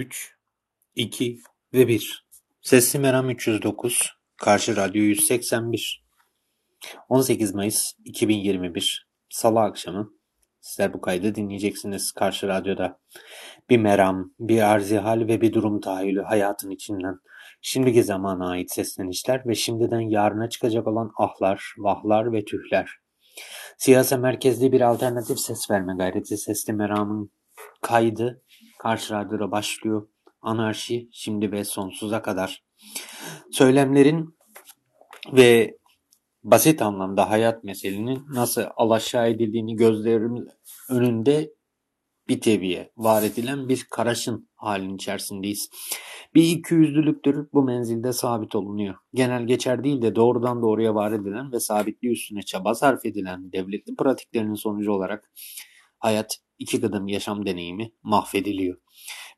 3, 2 ve 1. Sesli Meram 309, Karşı Radyo 181. 18 Mayıs 2021, Salı akşamı. Sizler bu kaydı dinleyeceksiniz Karşı Radyo'da. Bir meram, bir arzihal ve bir durum tahayyülü hayatın içinden. Şimdiki zamana ait seslenişler ve şimdiden yarına çıkacak olan ahlar, vahlar ve tühler. Siyasa merkezli bir alternatif ses verme gayreti Sesli Meram'ın kaydı Karşı Radyo'da başlıyor. Anarşi şimdi ve sonsuza kadar. Söylemlerin ve basit anlamda hayat meselenin nasıl alaşağı edildiğini gözlerimiz önünde bir teviye var edilen bir karaşın halin içerisindeyiz. Bir ikiyüzlülüktür bu menzilde sabit olunuyor. Genel geçer değil de doğrudan doğruya var edilen ve sabitliği üstüne çaba sarf edilen devletli pratiklerinin sonucu olarak hayat iki kadın yaşam deneyimi mahvediliyor.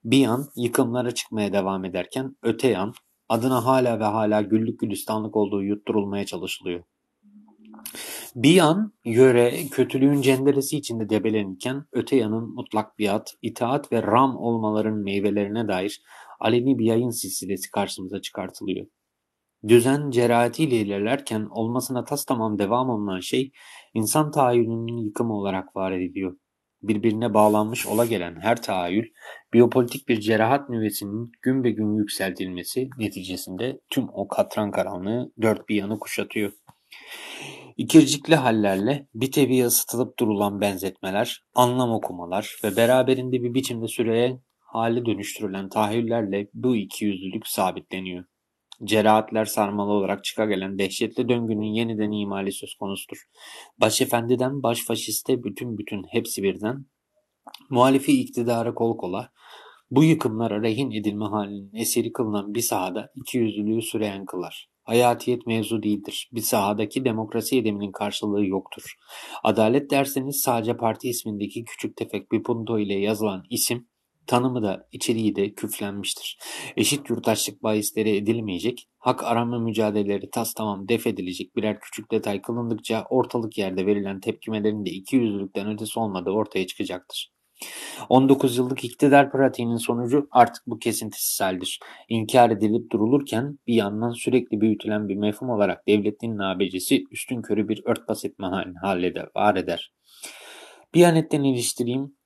Bir yan yıkımlara çıkmaya devam ederken öte yan adına hala ve hala güllük gülistanlık olduğu yutturulmaya çalışılıyor. Bir yan yöre kötülüğün cenderesi içinde debelenirken öte yanın mutlak biat, itaat ve ram olmaların meyvelerine dair aleni bir yayın silsilesi karşımıza çıkartılıyor. Düzen cerahatiyle ilerlerken olmasına tas tamam devam olunan şey insan tahayyülünün yıkımı olarak var ediliyor. Birbirine bağlanmış ola gelen her tahayyül biyopolitik bir cerahat nüvesinin gün be gün yükseltilmesi neticesinde tüm o katran karanlığı dört bir yanı kuşatıyor. İkircikli hallerle bir teviye ısıtılıp durulan benzetmeler, anlam okumalar ve beraberinde bir biçimde süreye hale dönüştürülen tahayyüllerle bu ikiyüzlülük sabitleniyor. Cerahatler sarmalı olarak çıka gelen dehşetli döngünün yeniden imali söz konusudur. Başefendiden başfaşiste bütün bütün hepsi birden, muhalifi iktidara kol kola, bu yıkımlara rehin edilme halinin eseri kılınan bir sahada ikiyüzlülüğü süreyen kılar. Hayatiyet mevzu değildir. Bir sahadaki demokrasi edeminin karşılığı yoktur. Adalet derseniz sadece parti ismindeki küçük tefek bir punto ile yazılan isim, tanımı da içeriği de küflenmiştir. Eşit yurttaşlık bahisleri edilmeyecek, hak arama mücadeleleri tas tamam def edilecek birer küçük detay kılındıkça ortalık yerde verilen tepkimelerin de iki yüzlülükten ötesi olmadığı ortaya çıkacaktır. 19 yıllık iktidar pratiğinin sonucu artık bu kesintisiz haldir. İnkar edilip durulurken bir yandan sürekli büyütülen bir mefhum olarak devletin nabecesi üstün körü bir örtbas etme halini halleder, var eder. Bir anetten iliştireyim.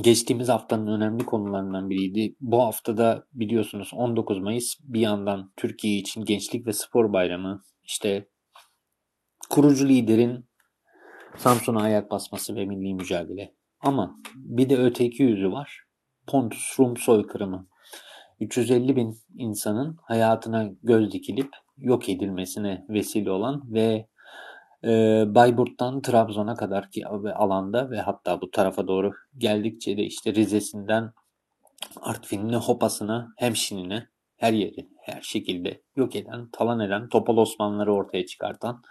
Geçtiğimiz haftanın önemli konularından biriydi. Bu haftada biliyorsunuz 19 Mayıs bir yandan Türkiye için Gençlik ve Spor Bayramı, işte kurucu liderin Samsun'a ayak basması ve milli mücadele. Ama bir de öteki yüzü var. Pontus Rum soykırımı. 350 bin insanın hayatına göz dikilip yok edilmesine vesile olan ve e, Bayburt'tan Trabzon'a kadar ki alanda ve hatta bu tarafa doğru geldikçe de işte Rize'sinden Artvin'ine, Hopas'ına, Hemşin'ine her yeri her şekilde yok eden, talan eden, Topal Osmanlıları ortaya çıkartan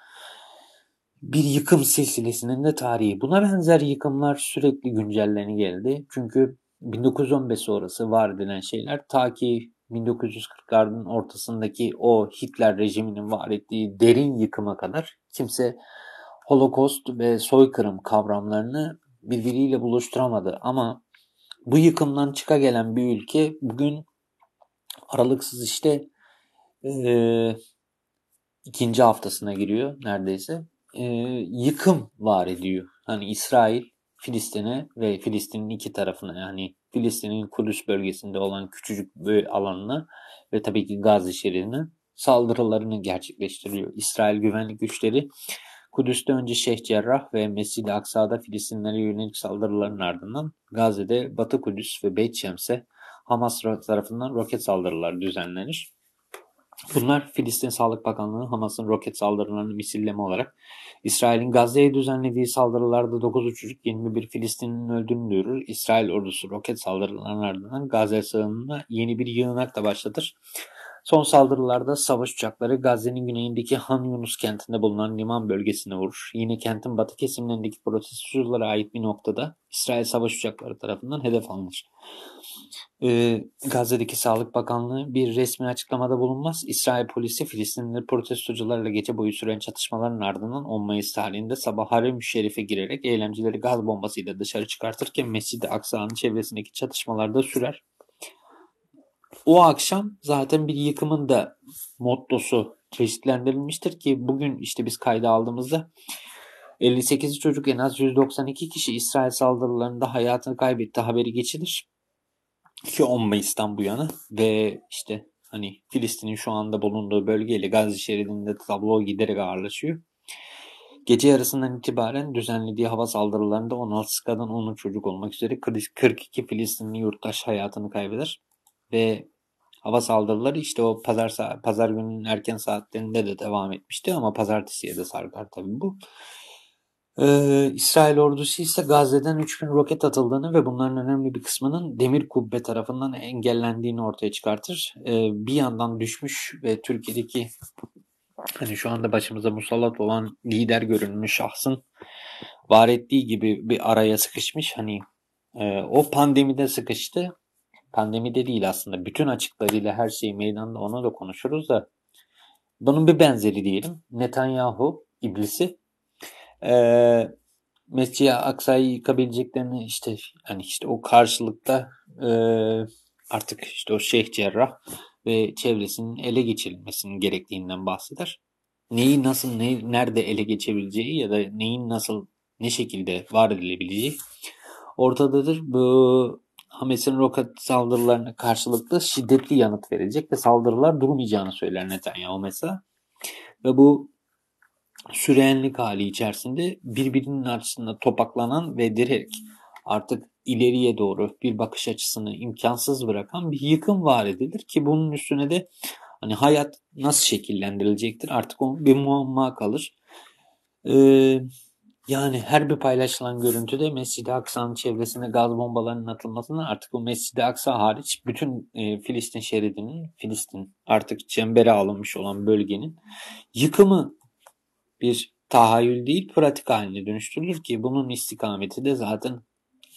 bir yıkım silsilesinin de tarihi. Buna benzer yıkımlar sürekli güncelleni geldi. Çünkü 1915 sonrası var edilen şeyler ta ki 1940'ların ortasındaki o Hitler rejiminin var ettiği derin yıkıma kadar kimse Holocaust ve soykırım kavramlarını birbiriyle buluşturamadı. Ama bu yıkımdan çıka gelen bir ülke bugün aralıksız işte e, ikinci haftasına giriyor neredeyse e, yıkım var ediyor. Hani İsrail Filistin'e ve Filistin'in iki tarafına yani Filistin'in Kudüs bölgesinde olan küçücük bir alanına ve tabii ki Gazze şeridine saldırılarını gerçekleştiriyor. İsrail güvenlik güçleri Kudüs'te önce Şeyh Cerrah ve Mescid-i Aksa'da Filistinlere yönelik saldırıların ardından Gazze'de Batı Kudüs ve Beyt Şems'e Hamas tarafından roket saldırıları düzenlenir. Bunlar Filistin Sağlık Bakanlığı Hamas'ın roket saldırılarını misilleme olarak İsrail'in Gazze'ye düzenlediği saldırılarda 9 çocuk 21 Filistin'in öldüğünü duyurur. İsrail ordusu roket saldırılarının ardından Gazze sığınına yeni bir yığınak da başlatır. Son saldırılarda savaş uçakları Gazze'nin güneyindeki Han Yunus kentinde bulunan liman bölgesine vurur. Yine kentin batı kesimlerindeki protestoculara ait bir noktada İsrail savaş uçakları tarafından hedef alınır. Ee, Gazze'deki Sağlık Bakanlığı bir resmi açıklamada bulunmaz. İsrail polisi Filistinli protestocularla gece boyu süren çatışmaların ardından 10 Mayıs tarihinde sabah Harem Şerif'e girerek eylemcileri gaz bombasıyla dışarı çıkartırken Mescid-i Aksa'nın çevresindeki çatışmalarda sürer. O akşam zaten bir yıkımın da mottosu çeşitlendirilmiştir ki bugün işte biz kayda aldığımızda 58 çocuk en az 192 kişi İsrail saldırılarında hayatını kaybetti haberi geçilir. Ki 10 Mayıs'tan bu yana ve işte hani Filistin'in şu anda bulunduğu bölgeyle Gazze şeridinde tablo giderek ağırlaşıyor. Gece yarısından itibaren düzenlediği hava saldırılarında 16 kadın 10 çocuk olmak üzere 42 Filistinli yurttaş hayatını kaybeder. Ve hava saldırıları işte o pazar pazar gününün erken saatlerinde de devam etmişti ama pazartesiye de sarkar tabii bu. Ee, İsrail ordusu ise Gazze'den 3000 roket atıldığını ve bunların önemli bir kısmının demir kubbe tarafından engellendiğini ortaya çıkartır. Ee, bir yandan düşmüş ve Türkiye'deki hani şu anda başımıza musallat olan lider görünmüş şahsın var ettiği gibi bir araya sıkışmış. Hani e, o pandemide sıkıştı. Pandemide değil aslında. Bütün açıklarıyla her şeyi meydanda onu da konuşuruz da. Bunun bir benzeri diyelim. Netanyahu iblisi e, Mescid-i Aksa'yı yıkabileceklerini işte hani işte o karşılıkta e, artık işte o Şeyh Cerrah ve çevresinin ele geçirilmesinin gerektiğinden bahseder. Neyi nasıl, ne, nerede ele geçebileceği ya da neyin nasıl, ne şekilde var edilebileceği ortadadır. Bu Hamas'ın roket saldırılarına karşılıklı şiddetli yanıt verecek ve saldırılar durmayacağını söyler Netanyahu mesela. Ve bu sürenlik hali içerisinde birbirinin arasında topaklanan ve direkt artık ileriye doğru bir bakış açısını imkansız bırakan bir yıkım var edilir ki bunun üstüne de hani hayat nasıl şekillendirilecektir artık o bir muamma kalır. Ee, yani her bir paylaşılan görüntüde Mescid-i Aksa'nın çevresine gaz bombalarının atılmasından artık o Mescid-i Aksa hariç bütün e, Filistin şeridinin, Filistin artık çembere alınmış olan bölgenin yıkımı bir tahayyül değil pratik haline dönüştürülür ki bunun istikameti de zaten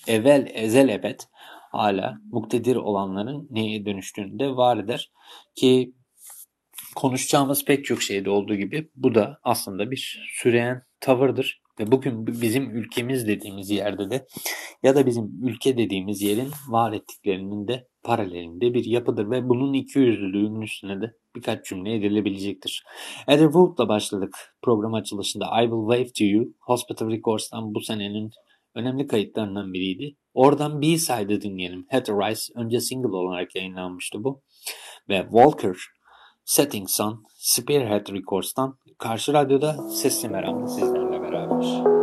evvel ezel ebed hala muktedir olanların neye dönüştüğünü de var eder ki konuşacağımız pek çok şeyde olduğu gibi bu da aslında bir süreyen tavırdır. Ve bugün bizim ülkemiz dediğimiz yerde de ya da bizim ülke dediğimiz yerin var ettiklerinin de paralelinde bir yapıdır ve bunun iki yüzlülüğünün üstüne de birkaç cümle edilebilecektir. Heather Wood'la başladık program açılışında I Will Wave To You, Hospital Records'tan bu senenin önemli kayıtlarından biriydi. Oradan B-side'ı dinleyelim. Heather Rice önce single olarak yayınlanmıştı bu. Ve Walker, Setting Sun, Spearhead Records'tan Karşı Radyo'da Sesli Meram'da sizlerle beraber.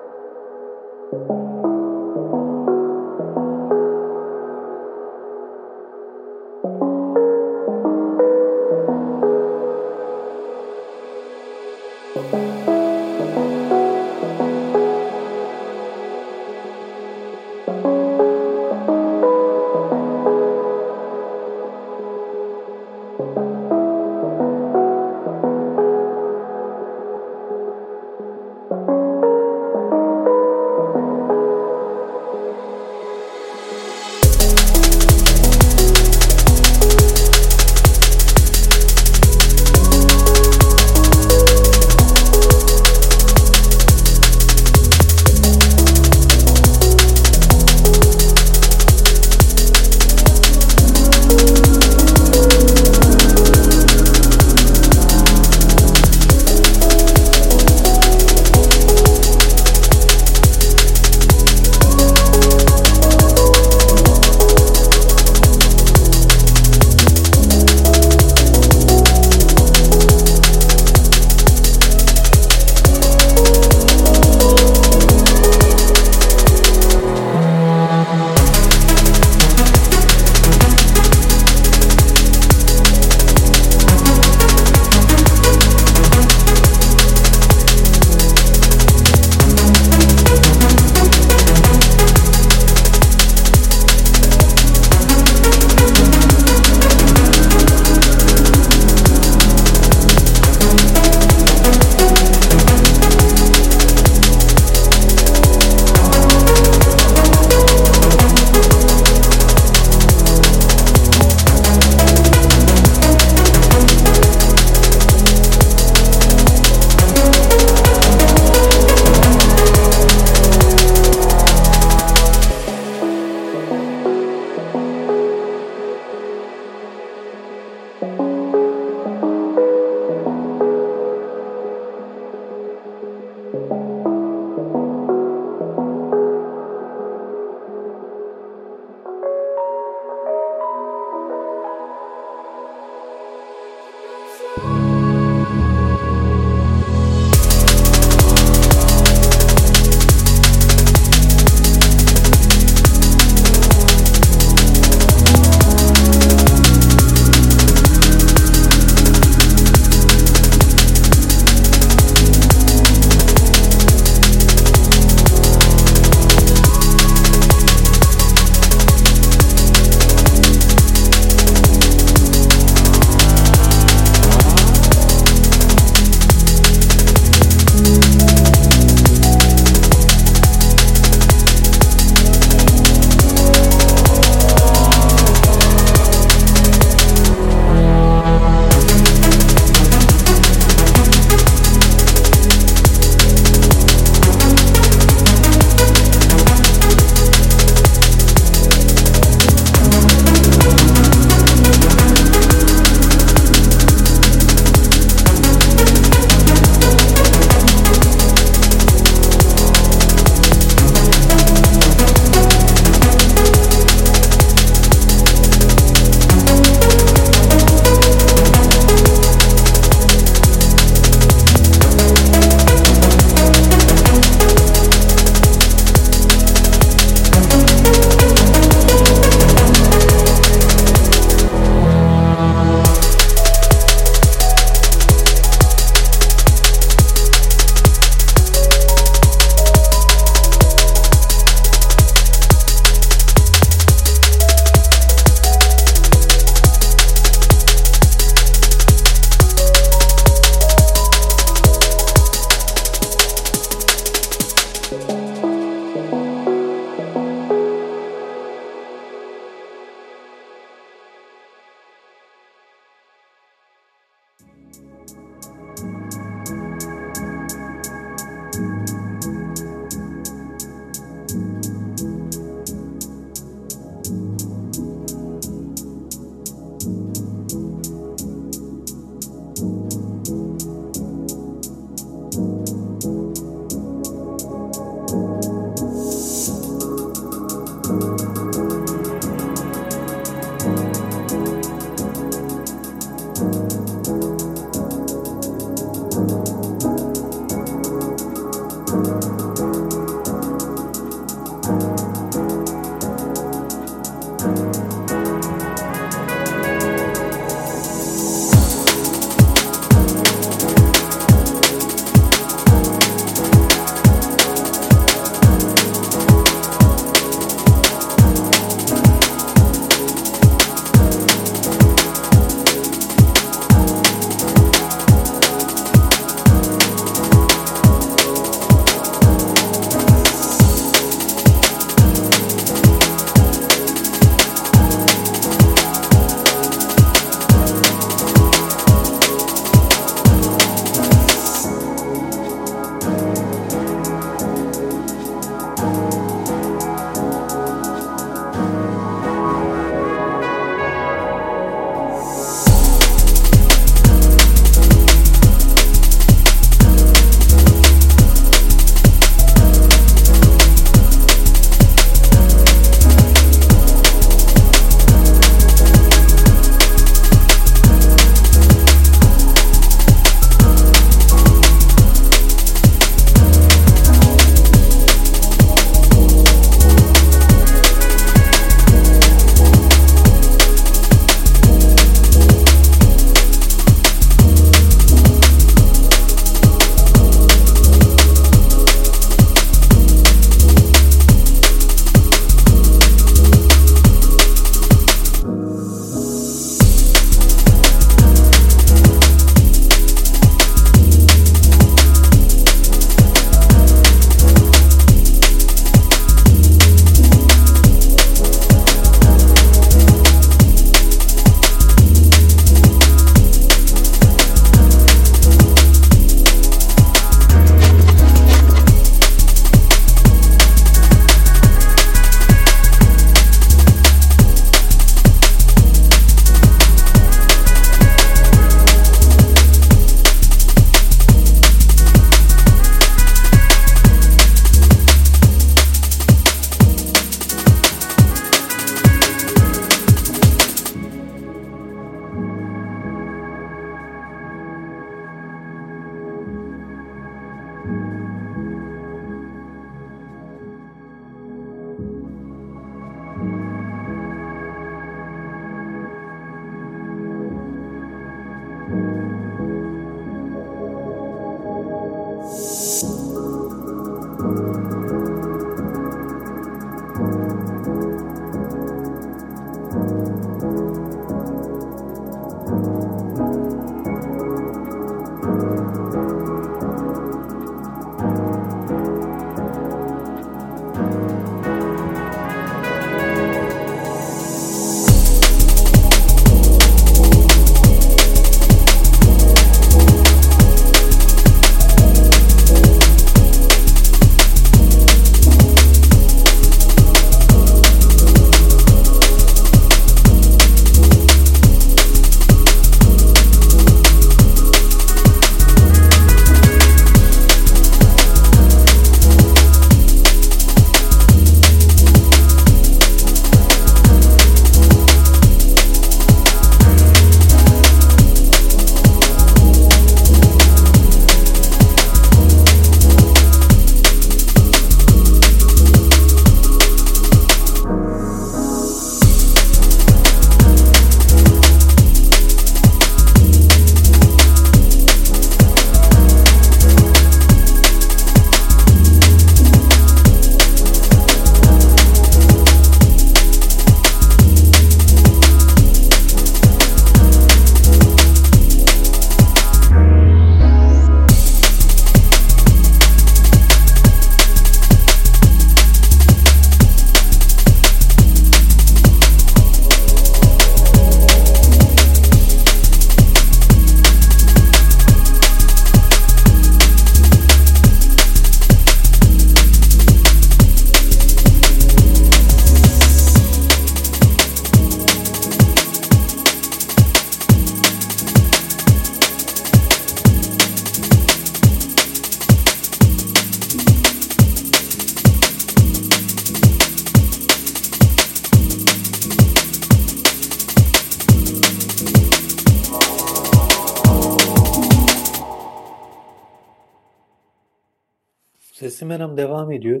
Meram devam ediyor.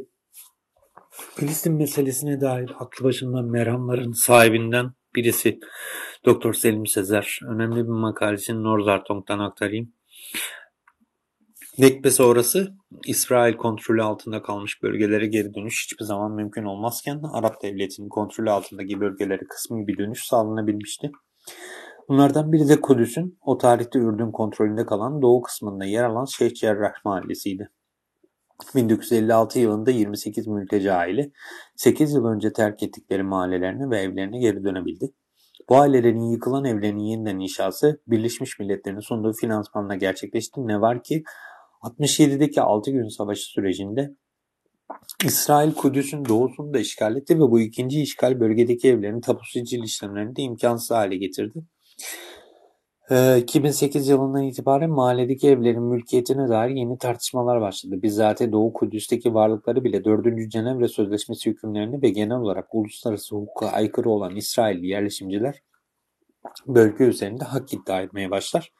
Filistin meselesine dair aklı başında meramların sahibinden birisi Doktor Selim Sezer. Önemli bir makalesini Norzartong'dan aktarayım. Nekbe sonrası İsrail kontrolü altında kalmış bölgelere geri dönüş hiçbir zaman mümkün olmazken Arap devletinin kontrolü altındaki bölgelere kısmi bir dönüş sağlanabilmişti. Bunlardan biri de Kudüs'ün o tarihte Ürdün kontrolünde kalan doğu kısmında yer alan Şeyh Cerrah mahallesiydi. 1956 yılında 28 mülteci aile 8 yıl önce terk ettikleri mahallelerine ve evlerine geri dönebildi. Bu ailelerin yıkılan evlerinin yeniden inşası Birleşmiş Milletler'in sunduğu finansmanla gerçekleşti. Ne var ki 67'deki 6 gün savaşı sürecinde İsrail Kudüs'ün doğusunu da işgal etti ve bu ikinci işgal bölgedeki evlerin tapu sicil işlemlerini de imkansız hale getirdi. 2008 ee, yılından itibaren mahalledeki evlerin mülkiyetine dair yeni tartışmalar başladı. Bizzat Doğu Kudüs'teki varlıkları bile 4. Cenevre Sözleşmesi hükümlerini ve genel olarak uluslararası hukuka aykırı olan İsrailli yerleşimciler bölge üzerinde hak iddia etmeye başlar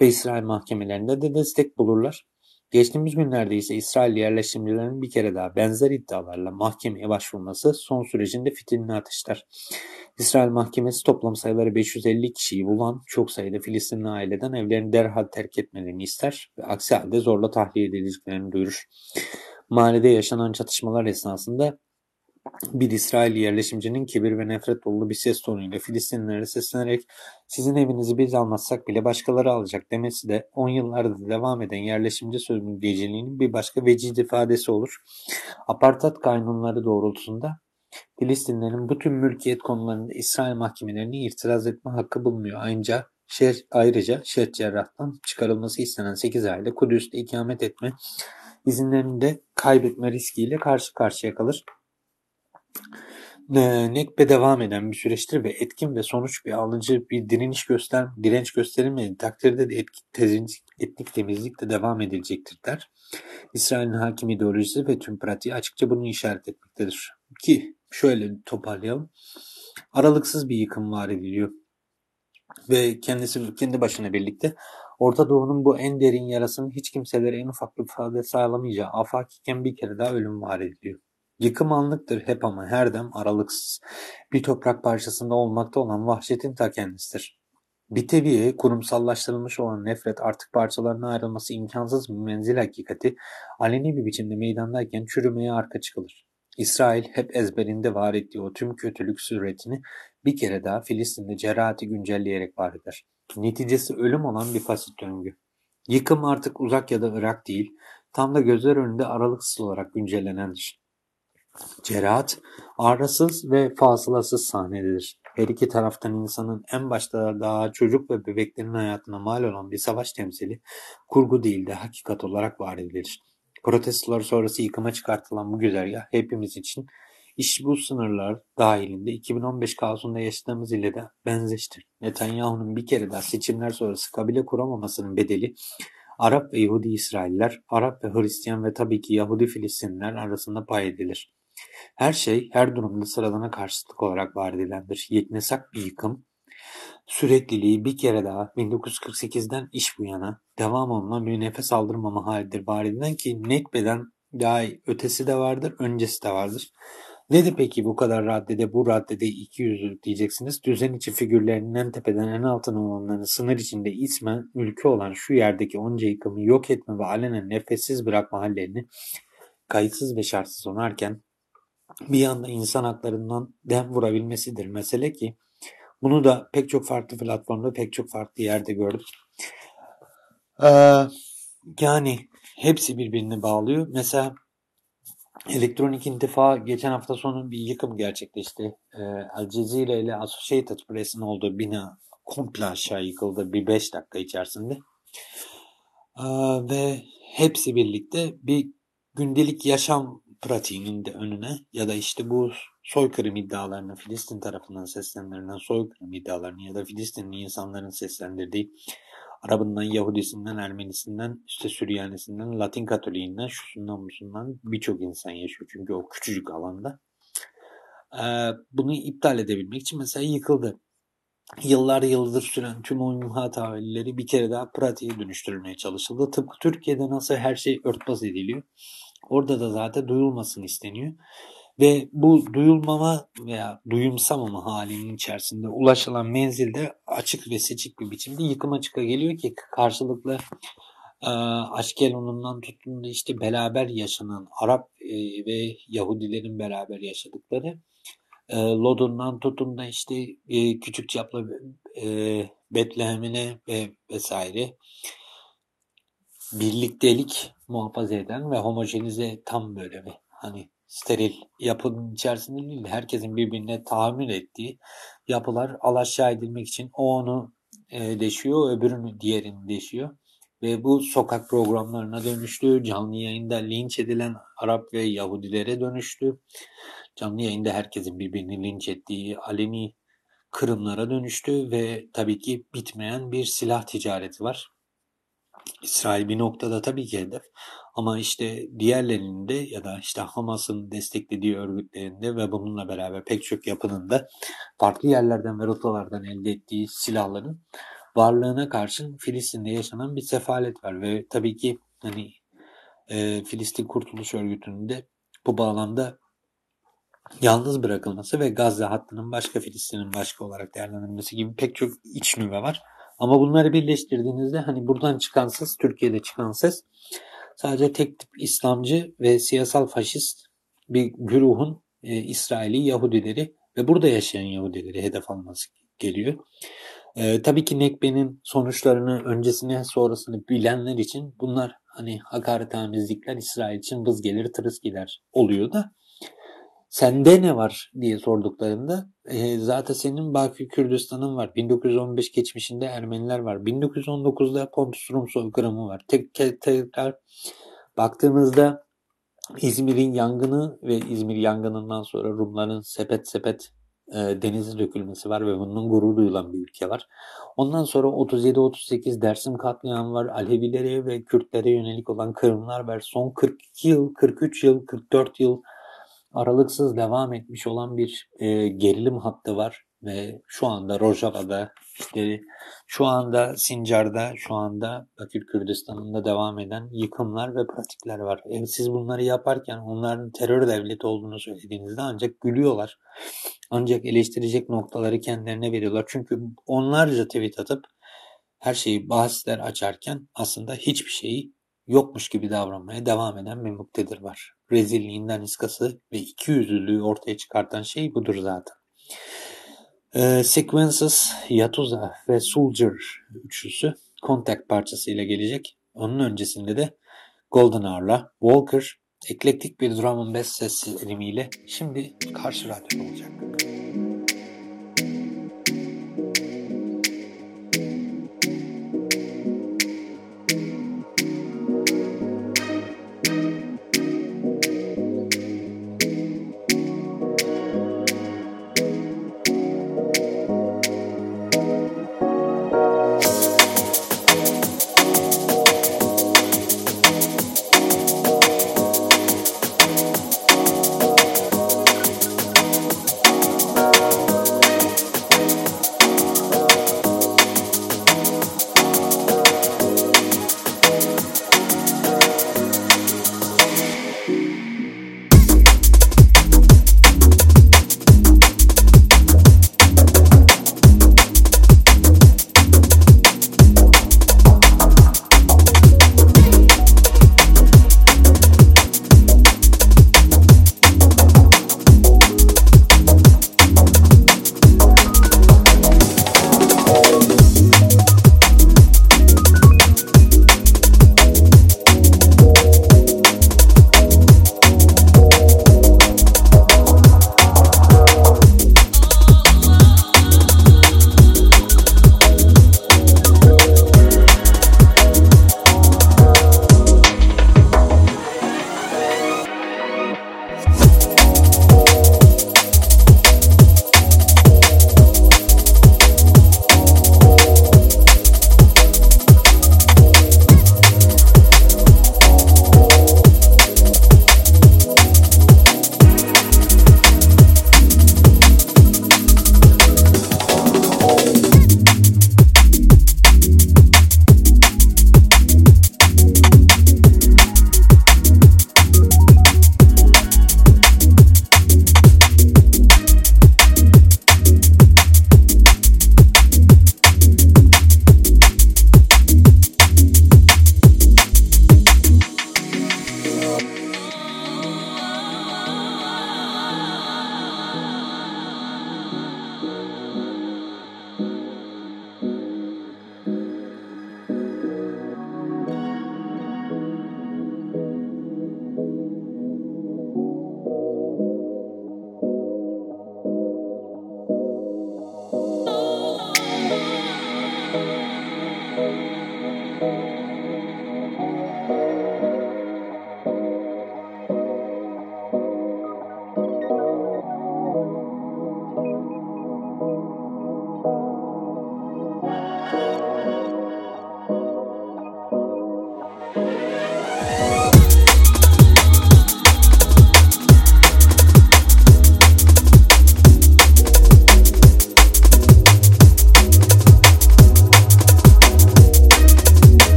ve İsrail mahkemelerinde de destek bulurlar. Geçtiğimiz günlerde ise İsrail yerleşimcilerin bir kere daha benzer iddialarla mahkemeye başvurması son sürecinde fitilini ateşler. İsrail mahkemesi toplam sayıları 550 kişiyi bulan çok sayıda Filistinli aileden evlerini derhal terk etmelerini ister ve aksi halde zorla tahliye edileceklerini duyurur. Mahallede yaşanan çatışmalar esnasında bir İsrail yerleşimcinin kibir ve nefret dolu bir ses tonuyla Filistinlilere seslenerek sizin evinizi biz almazsak bile başkaları alacak demesi de 10 yıllardır devam eden yerleşimci sözünün geceliğinin bir başka vecid ifadesi olur. Apartat kanunları doğrultusunda Filistinlerin bu tüm mülkiyet konularında İsrail mahkemelerine itiraz etme hakkı bulunuyor. Ayrıca Şer, ayrıca Şer Cerrah'tan çıkarılması istenen 8 aile Kudüs'te ikamet etme izinlerini de kaybetme riskiyle karşı karşıya kalır. Nekbe devam eden bir süreçtir ve etkin ve sonuç bir alıcı bir direniş göster direnç gösterilmediği takdirde de etkin, tezin, etnik temizlik de devam edilecektir der. İsrail'in hakim ideolojisi ve tüm pratiği açıkça bunu işaret etmektedir. Ki şöyle toparlayalım. Aralıksız bir yıkım var ediliyor. Ve kendisi kendi başına birlikte Orta Doğu'nun bu en derin yarasının hiç kimselere en ufak bir fayda sağlamayacağı afak iken bir kere daha ölüm var ediliyor. Yıkım anlıktır hep ama her dem aralıksız. Bir toprak parçasında olmakta olan vahşetin ta kendisidir. Bir teviye kurumsallaştırılmış olan nefret artık parçalarına ayrılması imkansız bir menzil hakikati aleni bir biçimde meydandayken çürümeye arka çıkılır. İsrail hep ezberinde var ettiği o tüm kötülük suretini bir kere daha Filistin'de cerahati güncelleyerek var eder. Neticesi ölüm olan bir fasit döngü. Yıkım artık uzak ya da Irak değil, tam da gözler önünde aralıksız olarak güncellenendir. Cerahat, arasız ve fasılasız sahnededir. Her iki taraftan insanın en başta daha çocuk ve bebeklerin hayatına mal olan bir savaş temsili, kurgu değil de hakikat olarak var edilir. Protestolar sonrası yıkıma çıkartılan bu güzergah hepimiz için iş bu sınırlar dahilinde 2015 kaosunda yaşadığımız ile de benzeştir. Netanyahu'nun bir kere daha seçimler sonrası kabile kuramamasının bedeli Arap ve Yahudi İsrailler, Arap ve Hristiyan ve tabii ki Yahudi Filistinliler arasında pay edilir. Her şey her durumda sıradana karşılık olarak var edilendir. Yeknesak bir yıkım, sürekliliği bir kere daha 1948'den iş bu yana devam olunan bir nefes aldırmama halidir var edilen ki Nekbe'den daha ötesi de vardır, öncesi de vardır. Nedir peki bu kadar raddede bu raddede iki yüzlülük diyeceksiniz. Düzen içi figürlerinin en tepeden en altına olanların sınır içinde ismen ülke olan şu yerdeki onca yıkımı yok etme ve alenen nefessiz bırakma hallerini kayıtsız ve şartsız onarken bir yanda insan haklarından dem vurabilmesidir mesele ki bunu da pek çok farklı platformda pek çok farklı yerde gördüm. Ee, yani hepsi birbirini bağlıyor. Mesela Elektronik intifa geçen hafta sonu bir yıkım gerçekleşti. E, Al Cezire ile Associated Press'in olduğu bina komple aşağı yıkıldı bir 5 dakika içerisinde. E, ve hepsi birlikte bir gündelik yaşam pratiğinin de önüne ya da işte bu soykırım iddialarını Filistin tarafından seslendirilen soykırım iddialarını ya da Filistinli insanların seslendirdiği Arabından, Yahudisinden, Ermenisinden, işte Süryanisinden, Latin Katoliğinden, şusundan busundan birçok insan yaşıyor. Çünkü o küçücük alanda. Ee, bunu iptal edebilmek için mesela yıkıldı. Yıllar yıldır süren tüm o imha tahayyülleri bir kere daha pratiğe dönüştürülmeye çalışıldı. Tıpkı Türkiye'de nasıl her şey örtbas ediliyor. Orada da zaten duyulmasın isteniyor. Ve bu duyulmama veya duyumsamama halinin içerisinde ulaşılan menzilde açık ve seçik bir biçimde yıkıma çıka geliyor ki karşılıklı e, Aşkelon'undan tutun işte beraber yaşanan Arap e, ve Yahudilerin beraber yaşadıkları e, Lodun'dan tutun da işte e, küçük çaplı e, Betlehem'ine ve vesaire birliktelik muhafaza eden ve homojenize tam böyle bir hani steril yapının içerisinde değil de herkesin birbirine tahammül ettiği yapılar alaşağı edilmek için o onu e, deşiyor, öbürünü diğerini deşiyor. Ve bu sokak programlarına dönüştü. Canlı yayında linç edilen Arap ve Yahudilere dönüştü. Canlı yayında herkesin birbirini linç ettiği aleni kırımlara dönüştü ve tabii ki bitmeyen bir silah ticareti var. İsrail bir noktada tabii ki hedef ama işte diğerlerinde ya da işte Hamas'ın desteklediği örgütlerinde ve bununla beraber pek çok yapının da farklı yerlerden ve rotalardan elde ettiği silahların varlığına karşın Filistin'de yaşanan bir sefalet var ve tabii ki hani e, Filistin Kurtuluş Örgütü'nün de bu bağlamda yalnız bırakılması ve Gazze hattının başka Filistin'in başka olarak değerlendirilmesi gibi pek çok iç nüve var. Ama bunları birleştirdiğinizde hani buradan çıkan ses, Türkiye'de çıkan ses sadece tek tip İslamcı ve siyasal faşist bir güruhun e, İsraili Yahudileri ve burada yaşayan Yahudileri hedef alması geliyor. E, tabii ki Nekbe'nin sonuçlarını öncesini sonrasını bilenler için bunlar hani hakarethamizlikler İsrail için vız gelir tırıs gider oluyor da sende ne var diye sorduklarında e, zaten senin Bakü Kürdistan'ın var. 1915 geçmişinde Ermeniler var. 1919'da Pontus Rum soykırımı var. Tek tekrar baktığımızda İzmir'in yangını ve İzmir yangınından sonra Rumların sepet sepet e, denize dökülmesi var ve bunun gurur duyulan bir ülke var. Ondan sonra 37-38 Dersim katliamı var. Alevilere ve Kürtlere yönelik olan kırımlar var. Son 42 yıl, 43 yıl, 44 yıl aralıksız devam etmiş olan bir e, gerilim hattı var. ve şu anda Rojava'da işte şu anda Sincar'da şu anda Bakür Kürdistan'ında devam eden yıkımlar ve pratikler var. E, siz bunları yaparken onların terör devleti olduğunu söylediğinizde ancak gülüyorlar. Ancak eleştirecek noktaları kendilerine veriyorlar. Çünkü onlarca tweet atıp her şeyi bahisler açarken aslında hiçbir şeyi yokmuş gibi davranmaya devam eden bir muktedir var. Rezilliğinden iskası ve iki yüzlülüğü ortaya çıkartan şey budur zaten. E, Sequences, Yatuza ve Soldier üçlüsü Contact parçasıyla gelecek. Onun öncesinde de Golden Hour'la Walker, eklektik bir drum and bass seslerimiyle şimdi karşı radyoda olacak.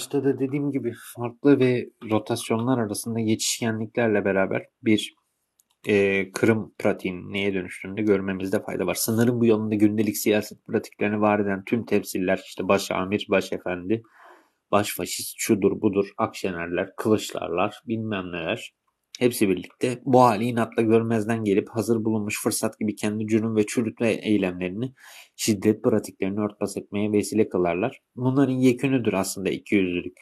Başta da dediğim gibi farklı ve rotasyonlar arasında geçişkenliklerle beraber bir e, Kırım pratiğinin neye dönüştüğünü görmemizde fayda var. Sınırın bu yolunda gündelik siyaset pratiklerini var eden tüm temsiller işte baş amir, baş efendi, baş faşist, şudur budur, akşenerler, kılıçlarlar, bilmem neler Hepsi birlikte bu hali inatla görmezden gelip hazır bulunmuş fırsat gibi kendi cürüm ve çürütme eylemlerini, şiddet pratiklerini örtbas etmeye vesile kılarlar. Bunların yekünüdür aslında ikiyüzlülük.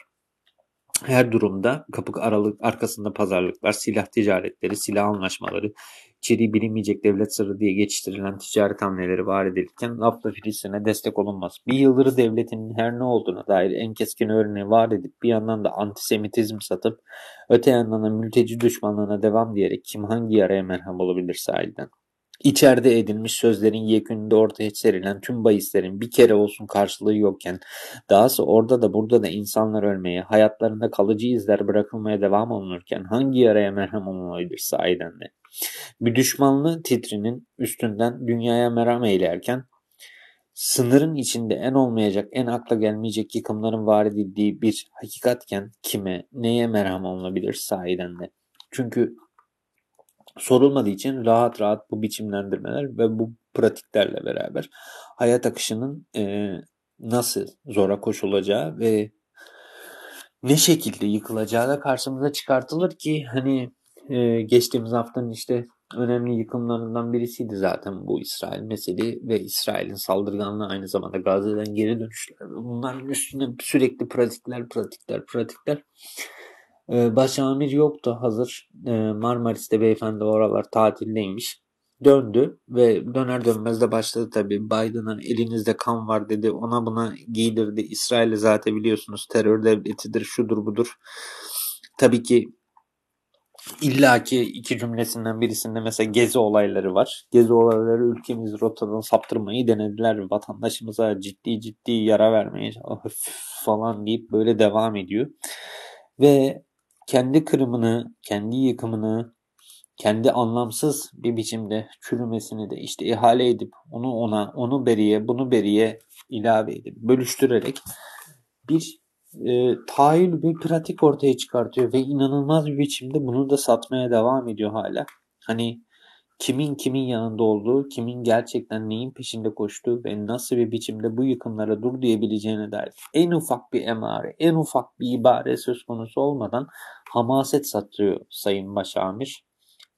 Her durumda kapı aralık arkasında pazarlıklar, silah ticaretleri, silah anlaşmaları, içeriği bilinmeyecek devlet sırrı diye geçiştirilen ticaret hamleleri var edilirken lafla Filistin'e destek olunmaz. Bir yıldırı devletinin her ne olduğuna dair en keskin örneği var edip bir yandan da antisemitizm satıp öte yandan da mülteci düşmanlığına devam diyerek kim hangi yaraya merhem olabilir sahilden. İçeride edilmiş sözlerin yekününde ortaya serilen tüm bahislerin bir kere olsun karşılığı yokken, dahası orada da burada da insanlar ölmeye, hayatlarında kalıcı izler bırakılmaya devam olunurken hangi yaraya merhem olunabilir sahiden de? Bir düşmanlı titrinin üstünden dünyaya meram eylerken, sınırın içinde en olmayacak, en akla gelmeyecek yıkımların var edildiği bir hakikatken kime, neye merham olunabilir sahiden de? Çünkü sorulmadığı için rahat rahat bu biçimlendirmeler ve bu pratiklerle beraber hayat akışının e, nasıl zora koşulacağı ve ne şekilde yıkılacağı da karşımıza çıkartılır ki hani e, geçtiğimiz haftanın işte önemli yıkımlarından birisiydi zaten bu İsrail mesele ve İsrail'in saldırganlığı aynı zamanda Gazze'den geri dönüşler. Bunların üstüne sürekli pratikler, pratikler, pratikler. Ee, Başamir yoktu hazır. Ee, Marmaris'te beyefendi oralar tatildeymiş. Döndü ve döner dönmez de başladı tabii. Biden'ın elinizde kan var dedi. Ona buna giydirdi. İsrail'i zaten biliyorsunuz terör devletidir, şudur budur. Tabii ki illaki iki cümlesinden birisinde mesela gezi olayları var. Gezi olayları ülkemiz rotadan saptırmayı denediler. Vatandaşımıza ciddi ciddi yara vermeye falan deyip böyle devam ediyor. Ve kendi kırımını, kendi yıkımını, kendi anlamsız bir biçimde çürümesini de işte ihale edip onu ona, onu beriye, bunu beriye ilave edip bölüştürerek bir e, tahayyül bir pratik ortaya çıkartıyor ve inanılmaz bir biçimde bunu da satmaya devam ediyor hala. Hani kimin kimin yanında olduğu, kimin gerçekten neyin peşinde koştuğu ve nasıl bir biçimde bu yıkımlara dur diyebileceğine dair en ufak bir emare, en ufak bir ibare söz konusu olmadan hamaset satıyor Sayın Başamir.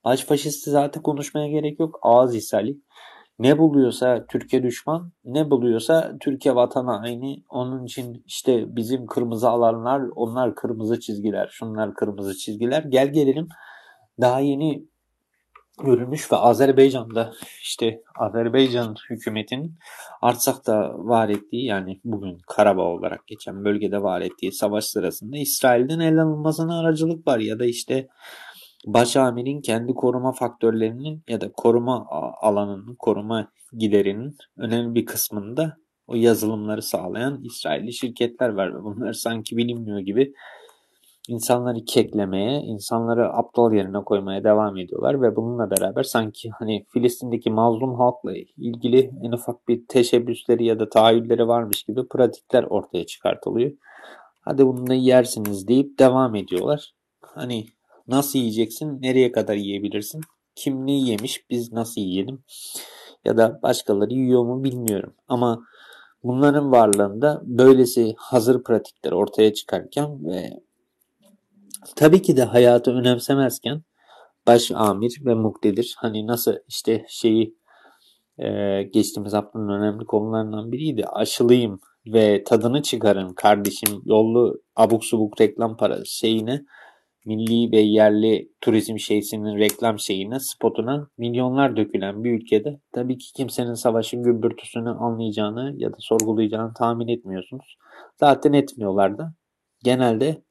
Baş faşisti zaten konuşmaya gerek yok. Ağız ishali. Ne buluyorsa Türkiye düşman, ne buluyorsa Türkiye vatana aynı. Onun için işte bizim kırmızı alanlar, onlar kırmızı çizgiler, şunlar kırmızı çizgiler. Gel gelelim daha yeni görülmüş ve Azerbaycan'da işte Azerbaycan hükümetinin Artsak'ta var ettiği yani bugün Karabağ olarak geçen bölgede var ettiği savaş sırasında İsrail'den el alınmasına aracılık var ya da işte başamirin kendi koruma faktörlerinin ya da koruma alanının, koruma giderinin önemli bir kısmında o yazılımları sağlayan İsrailli şirketler var ve bunlar sanki bilinmiyor gibi insanları keklemeye, insanları aptal yerine koymaya devam ediyorlar ve bununla beraber sanki hani Filistin'deki mazlum halkla ilgili en ufak bir teşebbüsleri ya da tahayyülleri varmış gibi pratikler ortaya çıkartılıyor. Hadi bunu da yersiniz deyip devam ediyorlar. Hani nasıl yiyeceksin, nereye kadar yiyebilirsin, kim ne yemiş, biz nasıl yiyelim ya da başkaları yiyor mu bilmiyorum. Ama bunların varlığında böylesi hazır pratikler ortaya çıkarken ve Tabii ki de hayatı önemsemezken baş amir ve muktedir hani nasıl işte şeyi e, geçtiğimiz haftanın önemli konularından biriydi. Aşılıyım ve tadını çıkarın kardeşim yollu abuk subuk reklam parası şeyine milli ve yerli turizm şeysinin reklam şeyine spotuna milyonlar dökülen bir ülkede tabii ki kimsenin savaşın gümbürtüsünü anlayacağını ya da sorgulayacağını tahmin etmiyorsunuz. Zaten etmiyorlar da. Genelde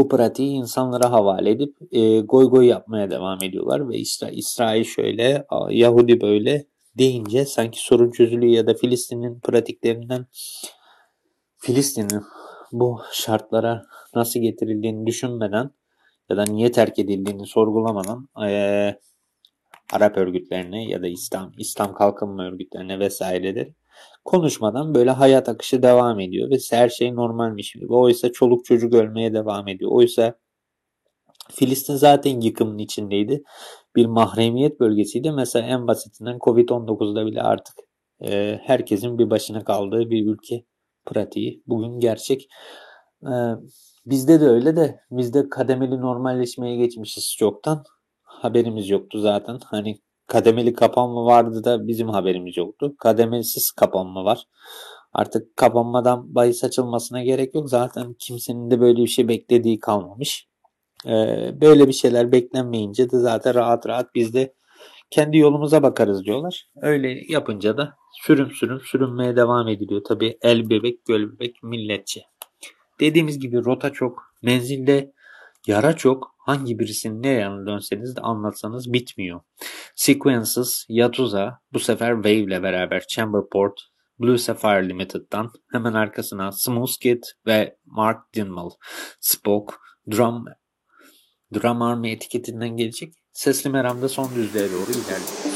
bu pratiği insanlara havale edip e, goy goy yapmaya devam ediyorlar ve İsra İsrail şöyle, Yahudi böyle deyince sanki sorun çözülüyor ya da Filistin'in pratiklerinden Filistin'in bu şartlara nasıl getirildiğini düşünmeden ya da niye terk edildiğini sorgulamadan e, Arap örgütlerine ya da İslam İslam kalkınma örgütlerine vesairedir konuşmadan böyle hayat akışı devam ediyor ve her şey normalmiş gibi. Oysa çoluk çocuk ölmeye devam ediyor. Oysa Filistin zaten yıkımın içindeydi. Bir mahremiyet bölgesiydi. Mesela en basitinden Covid-19'da bile artık e, herkesin bir başına kaldığı bir ülke pratiği. Bugün gerçek. E, bizde de öyle de bizde kademeli normalleşmeye geçmişiz çoktan. Haberimiz yoktu zaten. Hani kademeli kapanma vardı da bizim haberimiz yoktu. Kademesiz kapanma var. Artık kapanmadan bahis açılmasına gerek yok. Zaten kimsenin de böyle bir şey beklediği kalmamış. Ee, böyle bir şeyler beklenmeyince de zaten rahat rahat biz de kendi yolumuza bakarız diyorlar. Öyle yapınca da sürüm sürüm sürünmeye devam ediliyor. Tabi el bebek göl bebek milletçe. Dediğimiz gibi rota çok, menzilde yara çok. Hangi birisinin ne yanına dönseniz de anlatsanız bitmiyor. Sequences, Yatuza, bu sefer Wave ile beraber Chamberport, Blue Sapphire Limited'dan hemen arkasına Smooth Kid ve Mark Dinmal, Spoke, Drum Drum Army etiketinden gelecek. Sesli Meram'da son düzlüğe doğru ilerliyor.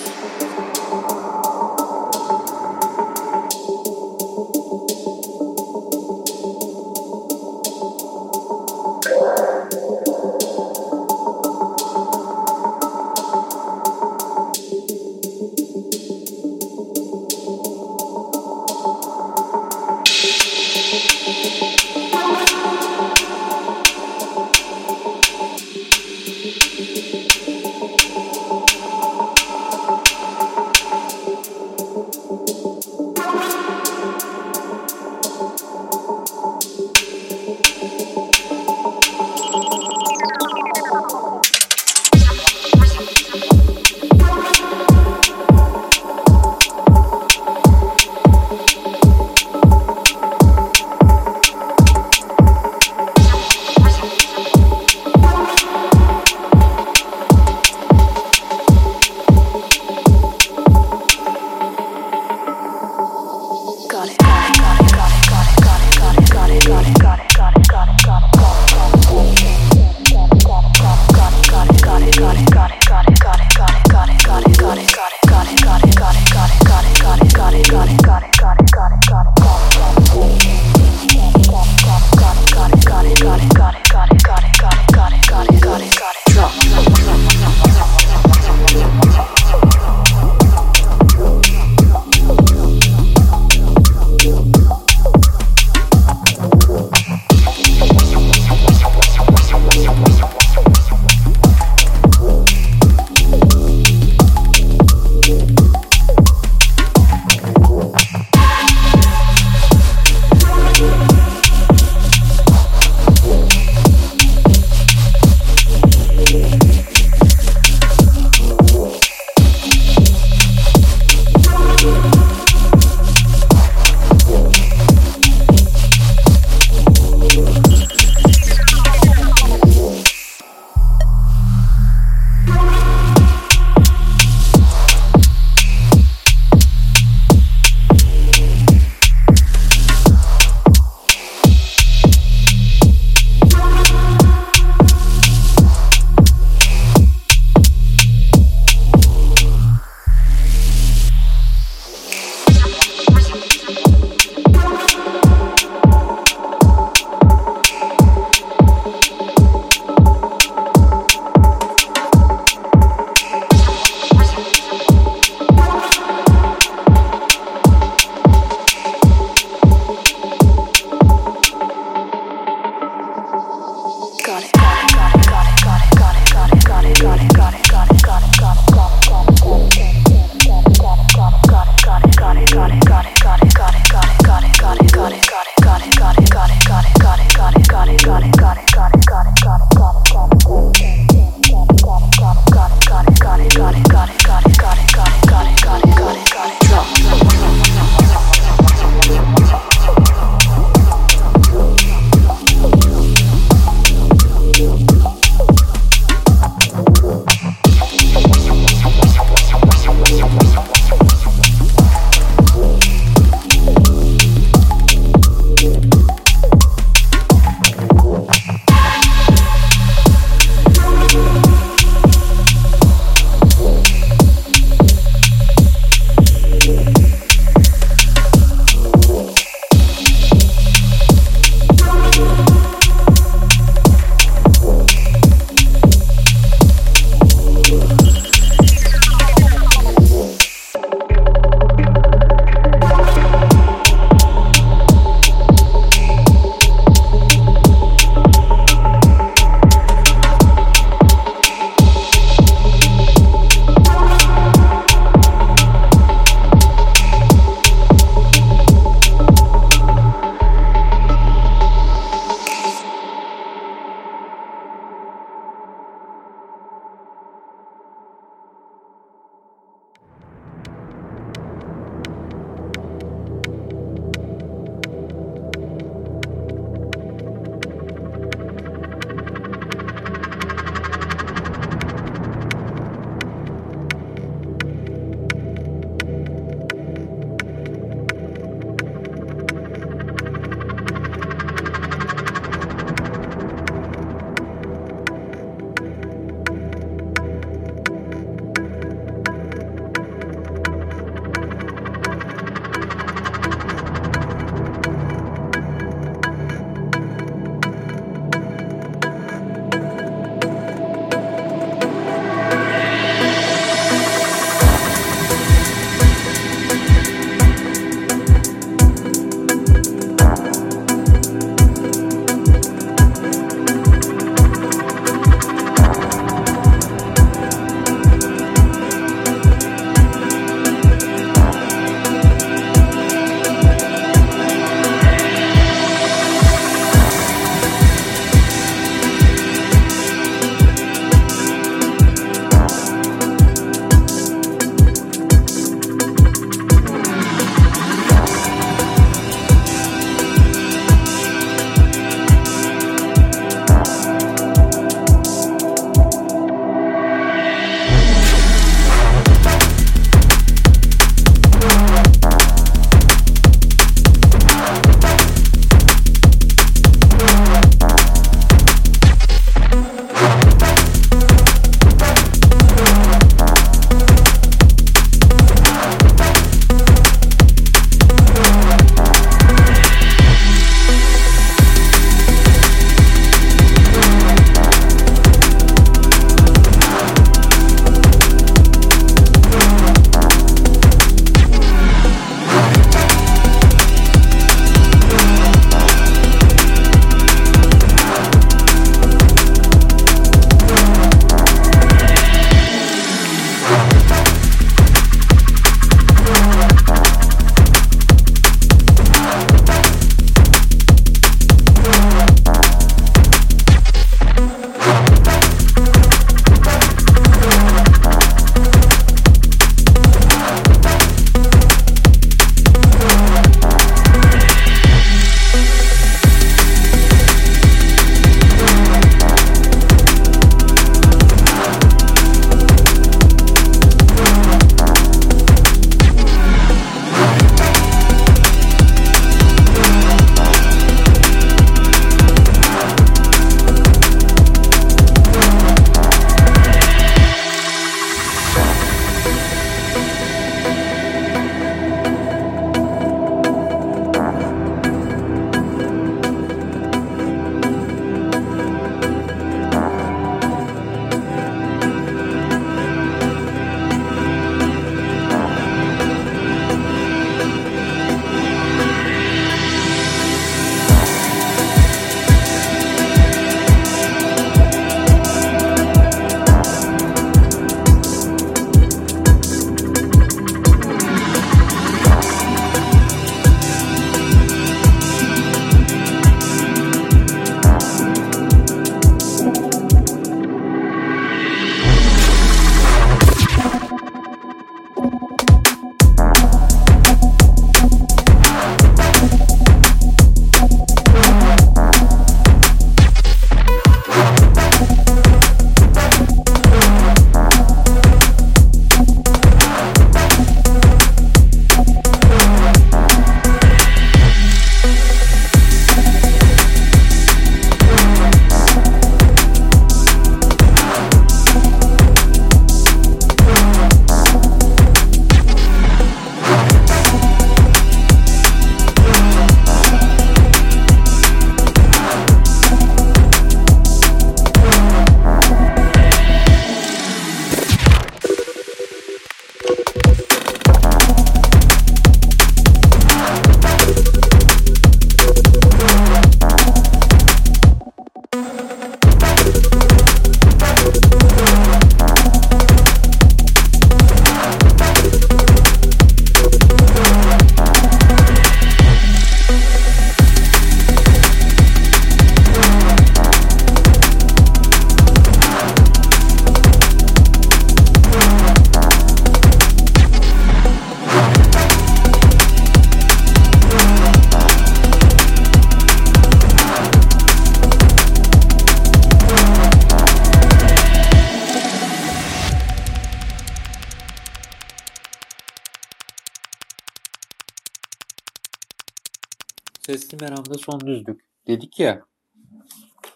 Meram'da son düzlük. Dedik ya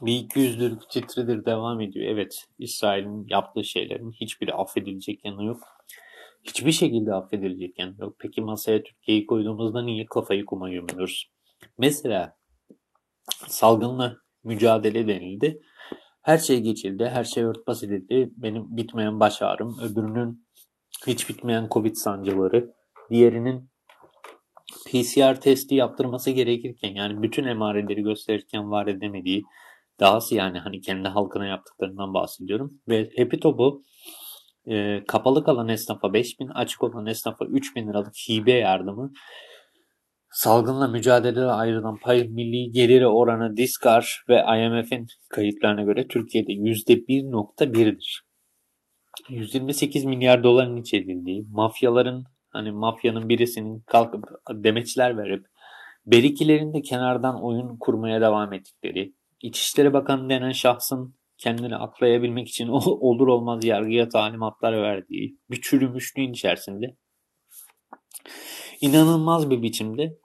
bir iki yüzdür titridir devam ediyor. Evet İsrail'in yaptığı şeylerin hiçbiri affedilecek yanı yok. Hiçbir şekilde affedilecek yanı yok. Peki masaya Türkiye'yi koyduğumuzda niye kafayı kuma yumuyoruz? Mesela salgınla mücadele denildi. Her şey geçildi, her şey örtbas edildi. Benim bitmeyen baş ağrım, öbürünün hiç bitmeyen Covid sancıları, diğerinin PCR testi yaptırması gerekirken yani bütün emareleri gösterirken var edemediği dahası yani hani kendi halkına yaptıklarından bahsediyorum. Ve Happy Top'u e, kapalı kalan esnafa 5000 açık olan esnafa 3000 liralık hibe yardımı salgınla mücadelede ayrılan pay milli geliri oranı Diskar ve IMF'in kayıtlarına göre Türkiye'de %1.1'dir. 128 milyar doların içerildiği, mafyaların hani mafyanın birisinin kalkıp demeçler verip berikilerin de kenardan oyun kurmaya devam ettikleri, İçişleri Bakanı denen şahsın kendini aklayabilmek için olur olmaz yargıya talimatlar verdiği bir çürümüşlüğün içerisinde inanılmaz bir biçimde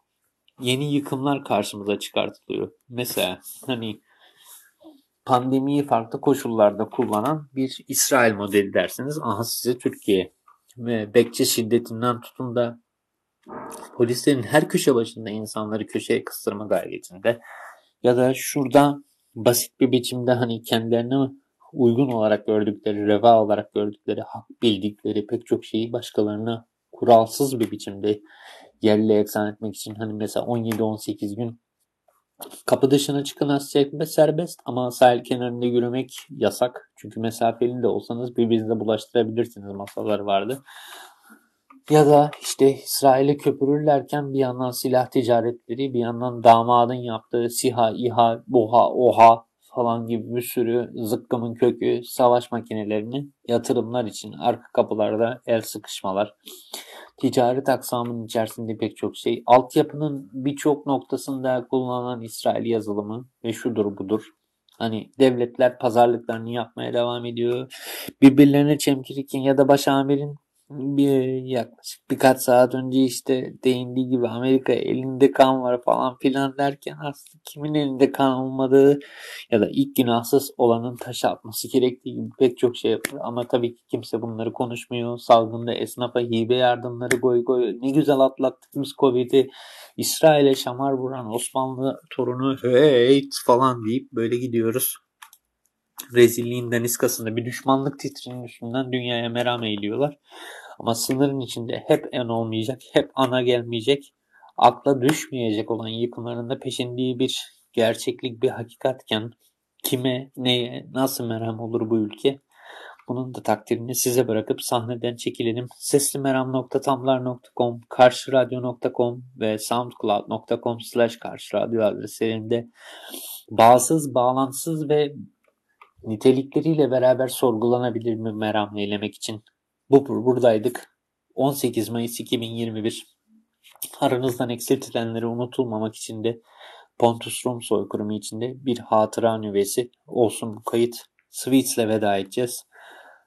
yeni yıkımlar karşımıza çıkartılıyor. Mesela hani pandemiyi farklı koşullarda kullanan bir İsrail modeli dersiniz. Aha size Türkiye bekçi şiddetinden tutun da polislerin her köşe başında insanları köşeye kıstırma gayretinde ya da şurada basit bir biçimde hani kendilerine uygun olarak gördükleri, reva olarak gördükleri, hak bildikleri pek çok şeyi başkalarına kuralsız bir biçimde yerle eksan etmek için hani mesela 17-18 gün kapı dışına çıkın çekme serbest ama sahil kenarında yürümek yasak. Çünkü mesafeli de olsanız birbirinize bulaştırabilirsiniz masalar vardı. Ya da işte İsrail'e köpürürlerken bir yandan silah ticaretleri bir yandan damadın yaptığı SİHA, İHA, BOHA, OHA falan gibi bir sürü zıkkımın kökü savaş makinelerini yatırımlar için arka kapılarda el sıkışmalar. Ticaret aksamının içerisinde pek çok şey. Altyapının birçok noktasında kullanılan İsrail yazılımı ve şudur budur. Hani devletler pazarlıklarını yapmaya devam ediyor. Birbirlerine çemkirirken ya da baş amirin bir yaklaşık birkaç saat önce işte değindiği gibi Amerika elinde kan var falan filan derken aslında kimin elinde kan olmadığı ya da ilk günahsız olanın taş atması gerektiği gibi pek çok şey yapıyor. Ama tabii ki kimse bunları konuşmuyor. Salgında esnafa hibe yardımları goy goy. Ne güzel atlattık biz Covid'i. İsrail'e şamar vuran Osmanlı torunu hey falan deyip böyle gidiyoruz rezilliğin daniskasında bir düşmanlık titrinin üstünden dünyaya meram eğiliyorlar. Ama sınırın içinde hep en olmayacak, hep ana gelmeyecek, akla düşmeyecek olan yıkımların da peşindiği bir gerçeklik, bir hakikatken kime, neye, nasıl merhem olur bu ülke? Bunun da takdirini size bırakıp sahneden çekilelim. Seslimeram.tamlar.com, karşıradyo.com ve soundcloud.com slash karşıradyo adreslerinde bağsız, bağlantısız ve nitelikleriyle beraber sorgulanabilir mi meram eylemek için bu buradaydık. 18 Mayıs 2021 aranızdan eksiltilenleri unutulmamak için de Pontus Rum soykırımı içinde bir hatıra nüvesi olsun kayıt. Sweets'le veda edeceğiz.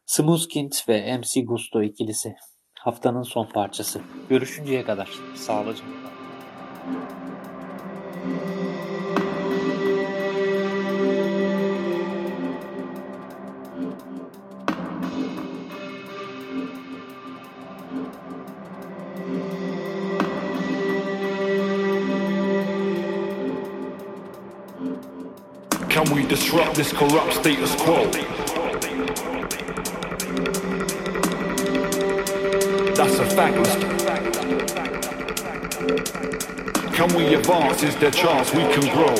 Smoothkind ve MC Gusto ikilisi haftanın son parçası. Görüşünceye kadar sağlıcakla. Can we disrupt this corrupt status quo? That's a fact. Can we advance? Is there chance we can grow?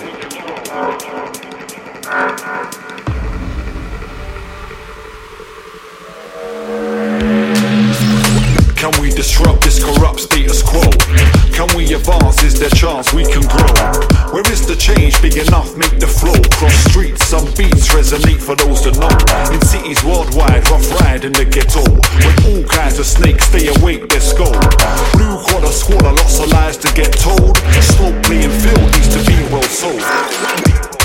Can we disrupt this corrupt status quo? Can we advance? Is there chance we can grow? Change big enough? Make the flow cross streets. Some beats resonate for those that know. In cities worldwide, rough ride in the ghetto. With all kinds of snakes stay awake, let's go. Blue collar squatter, lots of lies to get told. Slow playing field needs to be well sold.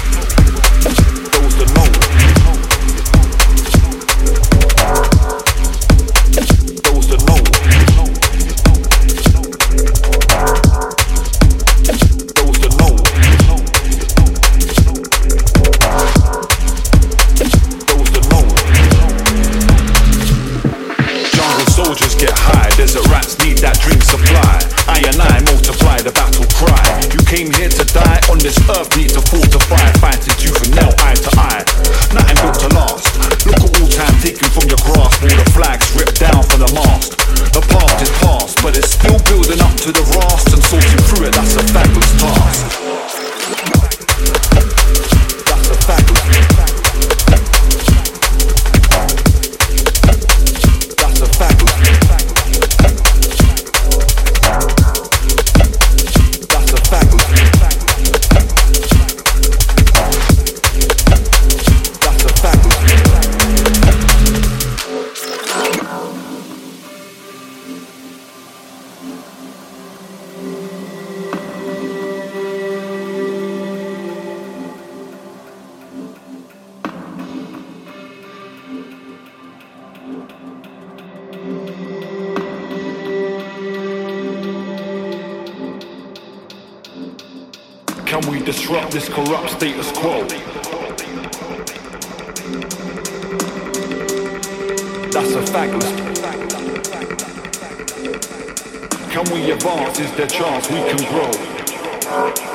That's a. Can we advance? Is there chance we can grow?